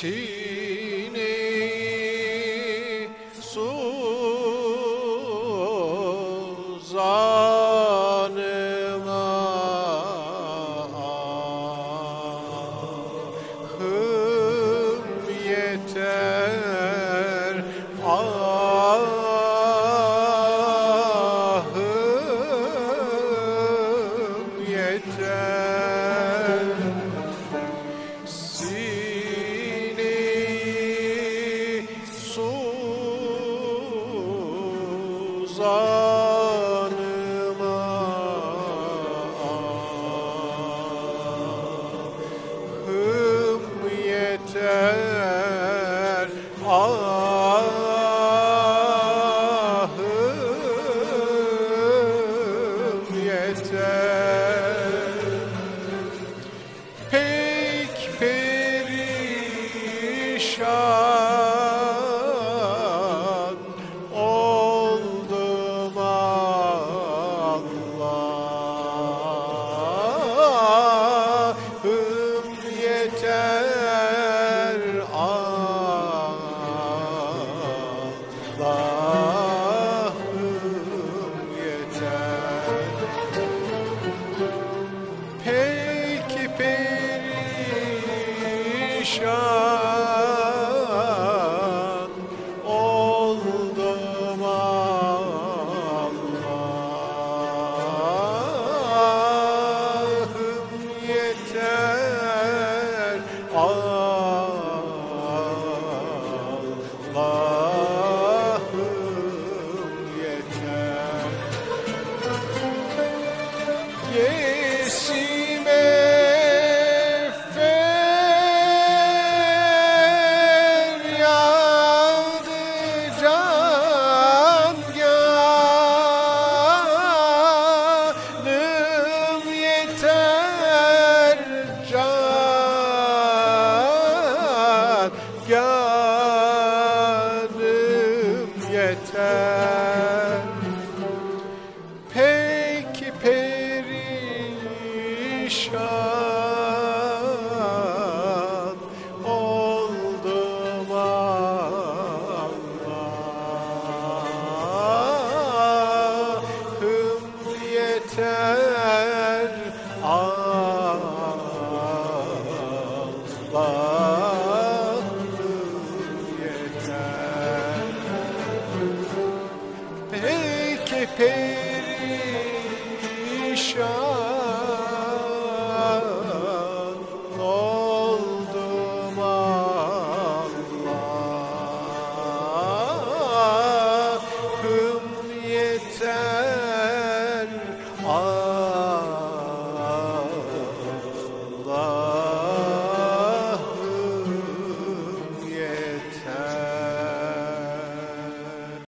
seni suzanıma. Ahım yeter ah ahım yeter. Suzanıma love. Yeter